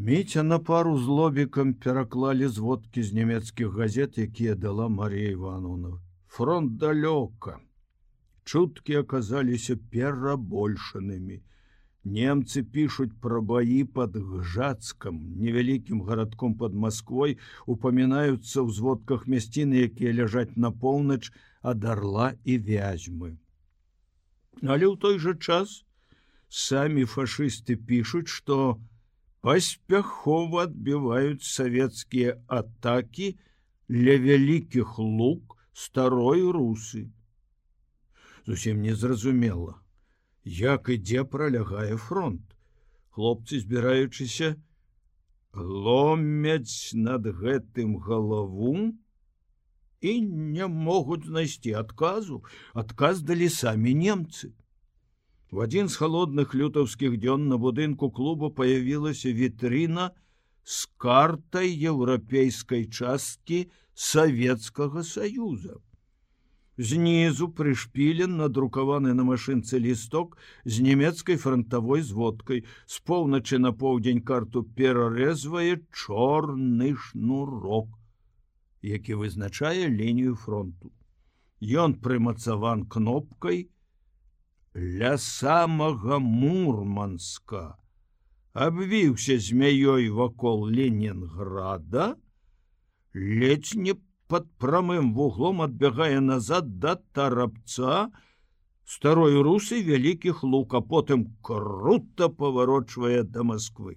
Міця на пару з лобікам пераклалі зводкі з нямецкіх газет, якія дала Марія Івановна. Фронт далёка. Чуткі аказаліся перабольшанымі. Немцы пішуць пра баі под гжацкам, невялікім гарадком под Масквой упамінаюцца ў зводках мясціны, якія ляжаць на поўнач ад арла і вязьмы. Але ў той жа час самі фашысты пішуць, што, паспяхова адбіваюць савецкія атакі ля вялікіх лук старой русы. Зусім незразумела, як ідзе пролягае фронт. Хлопцы, збіраючыся, ломяць над гэтым галаву і не могуць знайсці адказу, адказ далі самі немцы. В один з холодных лютаўскіх дзён на будынку клуба появілася вітрына з картай еўрапейскай часткі Савецкага союза. Знізу прышпілен надрукаваны на машынцы лісток з нямецкай фронтавой зводкай з поўначы на поўдзень карту перарэзвае чорны шнурок, які вызначае лінію фронту. Ён прымацаван кнопкой, ля самага мурманска. Абвіўся змяёй вакол Ленінграда ледзь не под прамым вуглом адбягае назад да тарабца старой русы вялікіх лук а потым круто паварочвае да Москвы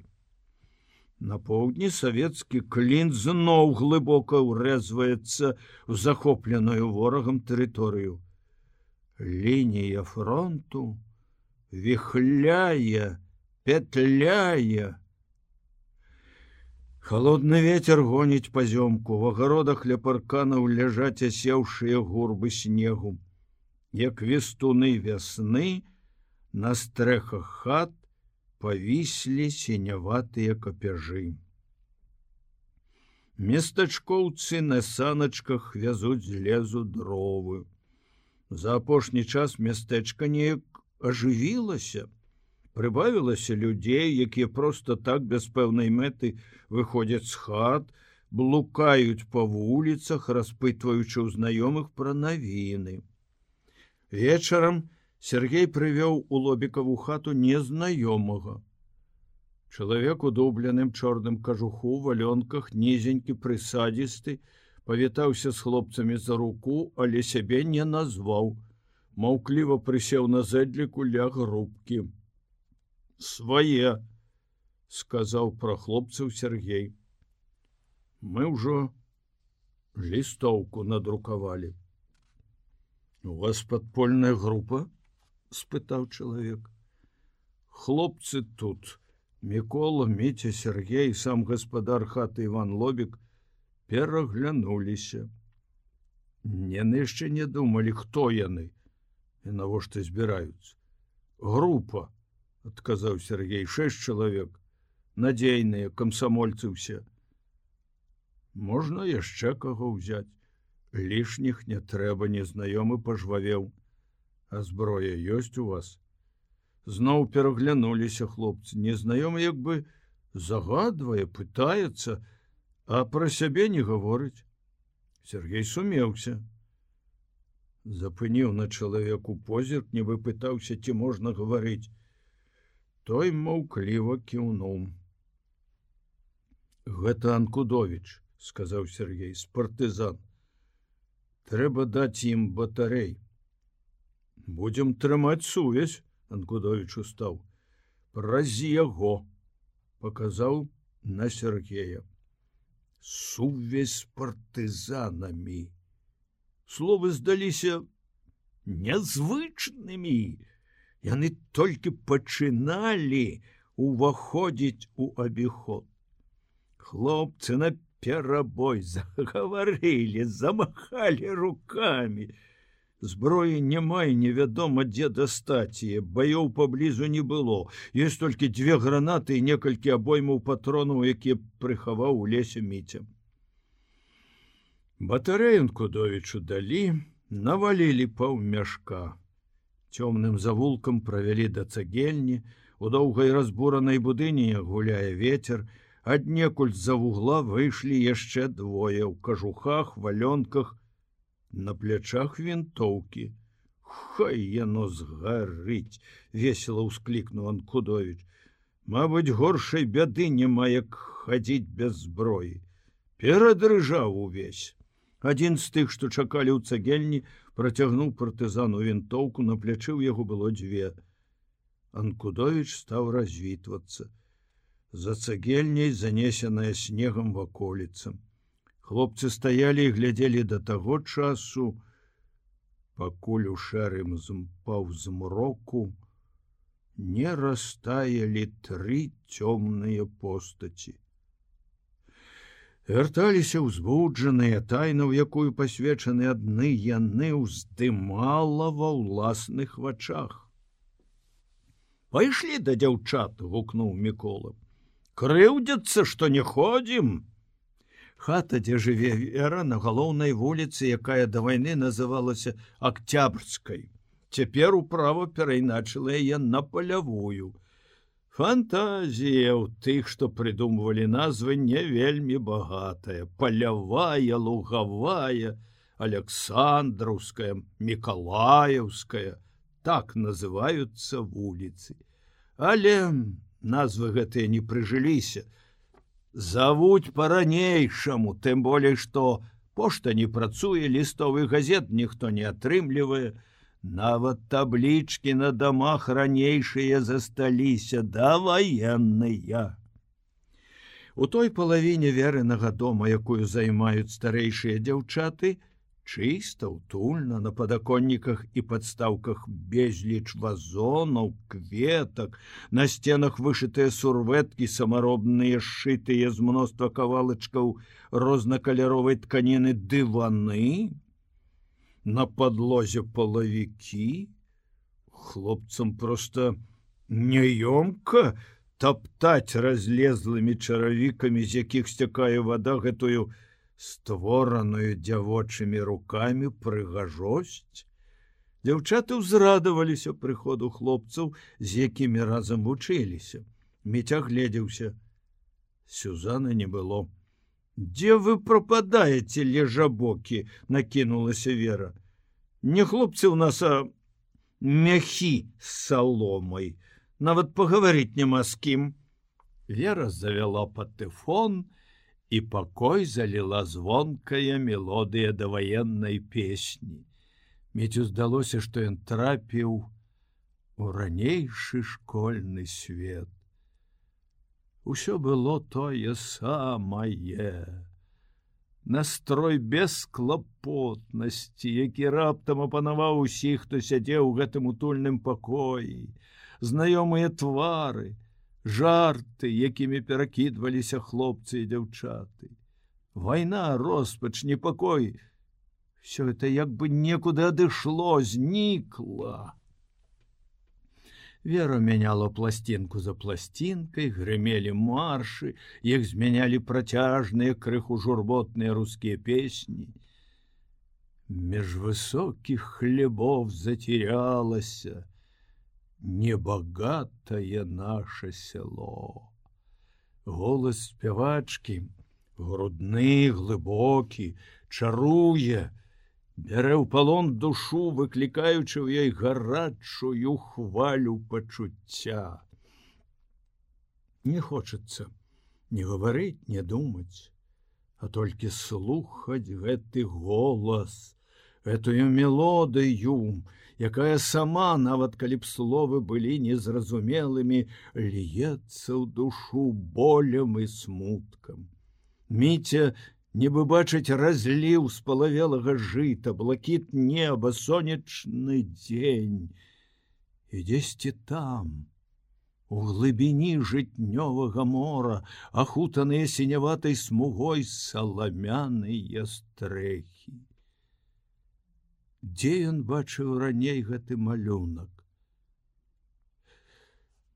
на поўдні савецкі клін зноў глыбока ўрэзваецца в захопленую ворагам тэрыторыю лінія фронту віхляе петляе холодны ветер гоніць пазёмку в агародах ля парканаў ляжаць асеўшыя гурбы снегу. Як вестуны вясны на стрэхах хат павіслі сіняватыя капяжы. Местачкоўцы на саначках вязуць злезу дровы За апошні час мястэчка неяк ажывілася, прыбавілася людзей, якія проста так без пэўнай мэты выходзяць з хат, блукаюць па вуліцах, распытваючы ў знаёмых пра навіны. Вечарам Сергей прывёў у лобікаву хату незнаёмага. Чалавек у дубленым чорным кажуху валёнках нізенькі прысадзісты, павітаўся з хлопцамі за руку, але сябе не назваў. Маўкліва прысеў на зэдліку ля грубкі. Свае, сказаў пра хлопцаў Сергей. Мы ўжо лістоўку надрукавалі. У вас падпольная група? спытаў чалавек. Хлопцы тут, Мікола, Меця Сергей, сам гаспадар хаты Іван Лобік, пераглянуліся. Яны яшчэ не думалі, хто яны і навошта збіраюцца. Група, адказаў Сергей шэсць чалавек, надзейныя камсамольцы ўсе. Можна яшчэ каго ўзяць. Лішніх не трэба незнаёмы пажвавеў. А зброя ёсць у вас. Зноў пераглянуліся хлопцы, незнаёмы як бы загадвае, пытаецца, а пра сябе не гаворыць. Сергей сумеўся. Запыніў на чалавеку позірк, не выпытаўся, ці можна гаварыць. Той маўкліва кіўнуў. Гэта Анкудович, сказаў Сергей з партызан. Трэба даць ім батарей. Будзем трымаць сувязь, Анкудович устаў. Праз яго показаў на Сергея сувязь партызанамі. Словы здаліся нязвычнымі. Яны толькі пачыналі уваходзіць у абіход. Хлопцы на перабой загаварылі, замахалі руками. Зброі няма і невядома дзе дастаці, баёў паблізу не было. Ёсць толькі дзве гранаты і некалькі абоймаў патронаў, якія прыхаваў у лесе міця. Батарэйнку довічу далі, навалілі паўмяшка. Цёмным завулкам правялі да цагельні, у доўгай разбуранай будыні гуляе ветер, аднекуль з-за вугла выйшлі яшчэ двое ў кажухах валёнках на плячах вінтоўкі. Хай яно згарыць весело ўсклікнуў анкудович Мабыць горшай бяды няма як хадзіць без зброі. Перадрыжаў увесь. Адзін з тых што чакалі ў цагельні працягнуў партызану вінтоўку на плячы ў яго было дзве. Анкудович стаў развітвацца. За цагельняй занесеная снегам ваколіцам. Хлопцы стаялі і глядзелі да таго часу, пакуль у шэрым змпаў змроку, не растаялі тры цёмныя постаці. Вярталіся ўзбуджаныя тайна, у якую пасвечаны адны яны ўздымала ва ўласных вачах. Пайшлі да дзяўчат, гукнуў мікола крыўдзяцца что не ходзім хата дзе жыве вера на галоўнай вуліцы якая да вайны называлася октябрьской цяпер управа перайначыла яе на палявую. Фантазія ў тых што прыдумвалі назвы не вельмі багатая. Палявая лугавая александраўская мікалаеўская. Так называются вуліцы. Але назвы гэтыя не прыжыліся завуць по-ранейшаму тым болей што пошта не працуе лістовы газет ніхто не атрымлівае. Нават таблічкі на дамах ранейшыя засталіся да ваенныя. У той палавіне верынага дома якую займаюць старэйшыя дзяўчаты чыста утульна на падаконніках і падстаўках безліч вазонаў кветак на сценах вышытыя сурветкі самаробныя сшытыя з мноства кавалачкаў рознакаляровай тканіны дываны на подлозе палавікі. Хлопцам просто няёмка таптаць разлезлымі чаравікамі з якіх сцякае вода гэтую створаную дзявочымі руками прыгажосць. Дзяўчаты ўзрадаваліся прыходу хлопцаў, з якімі разам вучыліся. Меця гледзеўся. Сюзаны не было. Дзе вы прападаеце лежабокі, накінулася вера. Не хлопцы ў нас а мяхі з саломай. Нават пагаварыць няма з кім. Вера завяла патэфон, і пакой заліла звонкая мелодыя даваеннай песні. Мецю здалося, што ён трапіў у ранейшы школьны свет. Усё было тое самае. Настрой без клапотнасці, які раптам апанаваў усіх, хто сядзеў у гэтым утульным пакоі, знаёмыя твары, жарты, якімі перакідваліся хлопцы і дзяўчаты. Вайна, роспач, непакой. Всё это як бы некуды адышло, знікла. Вера мяняла пласцінку за пласцінкай, грымелі маршы, іх змянялі працяжныя крыху журботныя рускія песні. Меж высокіх хлебов затерялася, небогатое наше село. Голос спявачки, грудны, глыбокі, чаруе, бярэ ў палон душу, выклікаючы ў ёй гарачую хвалю пачуцця. Не хочацца не гаварыць, не думаць, а толькі слухаць гэты голас, этую мелодыю, якая сама нават калі б словы былі незразумелымі льецца ў душу болем і смуткам. Міця нібы бачыць разліў з палавелага жыта блакіт неба сонечны дзень. І дзесьці там у глыбіні жытнёвага мора ахутаныя сіняватай смугой саламяныя стрэхі дзе ён бачыў раней гэты малюнак.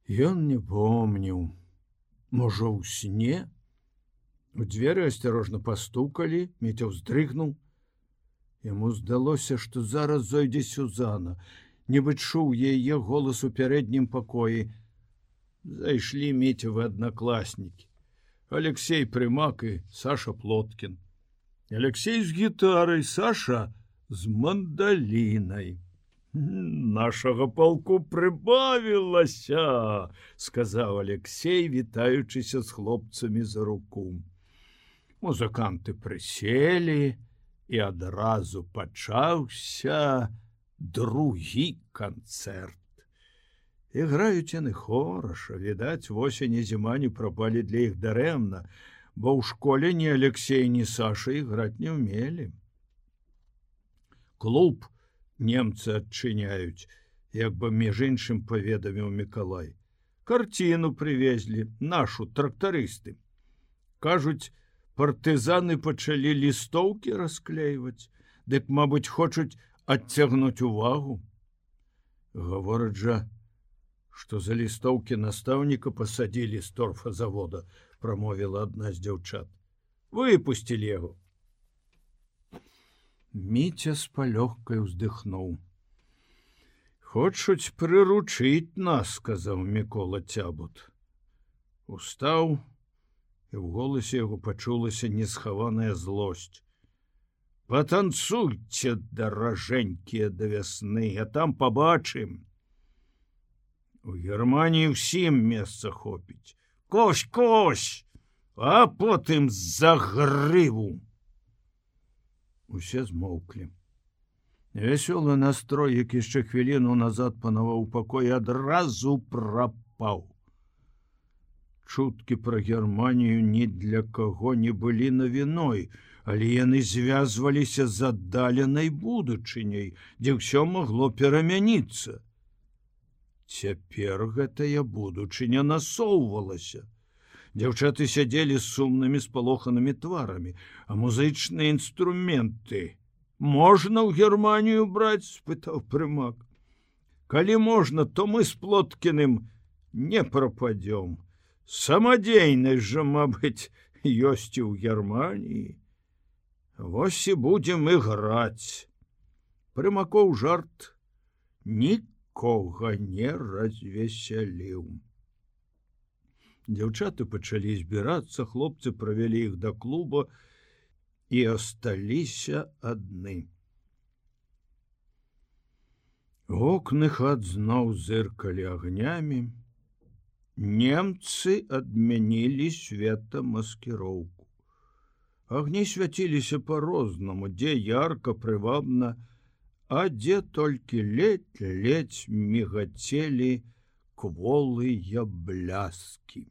Ён не помніў, можа ў сне, У дзверы асцярожна пастукалі, меця ўздрыгнуў. Яму здалося, што зараз зойдзе Сюзана, нібы чуў яе голас у пярэднім пакоі. Зайшлі мецевы аднакласнікі. Алексей прымак і Саша плоткін. Алексей з гітарай Саша з мандалінай. Нашага палку прыбавілася, сказаў Алексей, вітаючыся з хлопцамі за руку. Музыканты прыселі і адразу пачаўся другі канцэрт. Іграюць яны хораша, відаць, восень і зіма не прапалі для іх дарэмна, бо ў школе ні Алексей, ні Саша іграць не ўмелі. Клуб немцы адчыняюць, як бы між іншым паведаміў Миколай. Карціну привезлі нашу трактарысты. Кажуць, партызаны пачалі лістоўкі расклейваць, Дык, мабыць, хочуць адцягнуць увагу. Гавораць жа, што за лістоўкі настаўніка пасадзілі з торфа завода, прамовіла адна з дзяўчат. Выпусцілі яго. Міця з палёгкай уздыхнуў. Хочуць прыручыць нас, сказаў мікола цябут. Устаў, і ў голасе яго пачулася несхаваная злосць. Патанцуйце даражэнькія да вясны, а там пабачым. У Геррманіі ўсім месца хопіць. Кось кось, а потым з-за грыву. Усе змоўклі. Вясёлы настрой, які яшчэ хвіліну назад панаваў пакой адразу прапаў. Чуткі пра Геррманію ні для каго не былі навіной, але яны звязваліся з аддаленай будучыняй, дзе ўсё магло перамяніцца. Цяпер гэтая будучыня насоўвалася. Дзяўчаты сядзелі з сумнымі спалоханымі тварамі, а музычныя інструменты. Можна ў Геррманію браць, спытаў прымак. Калі можна, то мы з плоткіным не прападём. Самадзейнасць жа, мабыць, ёсць і ў Геррманіі. Вось і будзем іграць. Прымакоў жарт, нікога не развесяліў. Дзяўчаты пачалі збірацца, хлопцы правялі іх да клуба і асталіся адны. Окны хат зноў зыркалі агнямі. Немцы адмянілі свята маскіроўку. Агні свяціліся по-рознаму, дзе ярка прывабна, а дзе толькі ледь ледзь мігацелі кволыя бляскі.